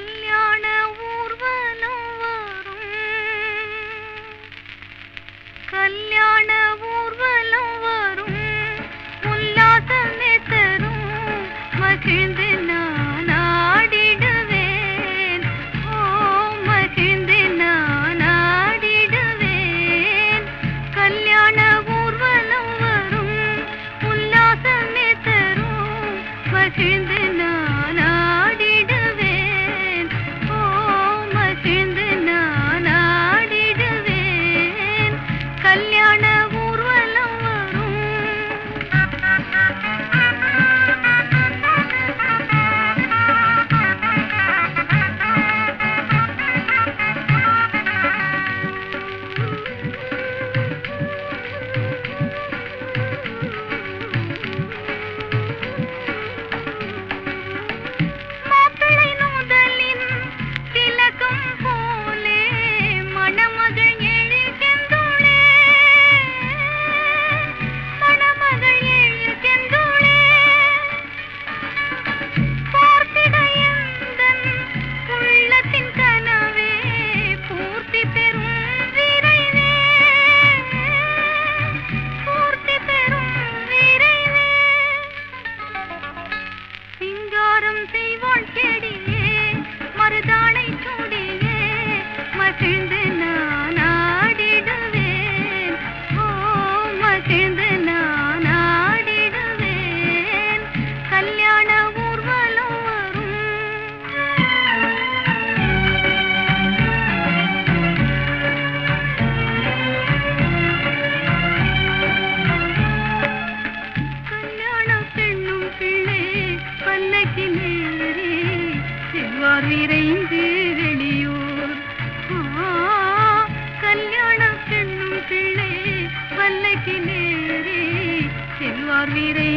கல்யாண ஊர்வலம் வரும். கல்யாண ஊர்வலம் வரும். உல்லாசமே தரும். மகிழ்ந்து நான் ஆடிடுவேன். ஓ மகிழ்ந்து நான் ஆடிடுவேன். கல்யாண ஊர்வலம் வரும். உல்லாசமே தரும். மகிழ்ந்து தோறும் செய்வோள் செடியே மருதான செல்வார் விரைந்து வெளியூர். ஆ, கல்யாண பெண்ணும் பிள்ளை பல்லக்கு நேரி செல்வார் விரை